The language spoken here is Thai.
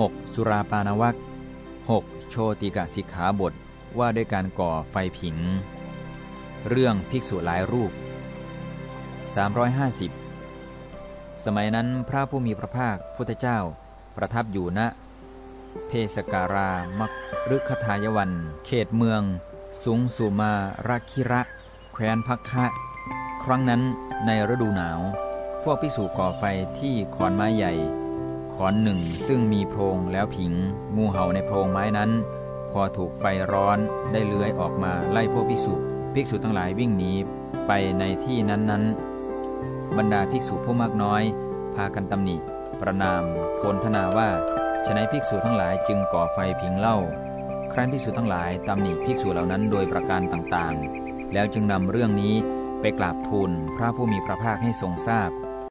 6. สุราปานวัค 6. โชติกะสิกขาบทว่าด้วยการก่อไฟผิง เรื่องภิกษุหลายรูป 350 สมัยนั้นพระผู้มีพระภาคพุทธเจ้าประทับอยู่ณเพสการามักฤคทายวัน เขตเมือง สุงสุมาราคิระ แคว้นพักคะครั้งนั้นในฤดูหนาว พวกพิสูก่อไฟที่ขอนไม้ใหญ่ อนหนึ่งซึ่งมีโพรงแล้วผิง งูเห่าในโพรงไม้นั้น พอถูกไฟร้อนได้เลื้อยออกมาไล่พวกภิกษุภิกษุทั้งหลายวิ่งหนีไปในที่นั้นๆบรรดาภิกษุผู้มากน้อย พากันตำหนิ ประนามโพลธนาว่าฉนัยภิกษุทั้งหลายจึงก่อไฟผิงเล่า ครั้นภิกษุทั้งหลายตำหนิภิกษุเหล่านั้นโดยประการต่างๆ แล้วจึงนำเรื่องนี้ไปกราบทูลพระผู้มีพระภาคให้ทรงทราบ